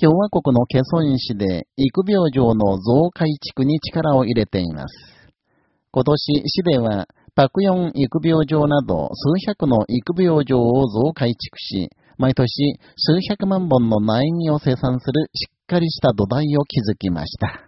共和国のケソン市で育病場の増改築に力を入れています。今年、市では、パクヨン育病場など数百の育病場を増改築し、毎年数百万本の苗木を生産するしっかりした土台を築きました。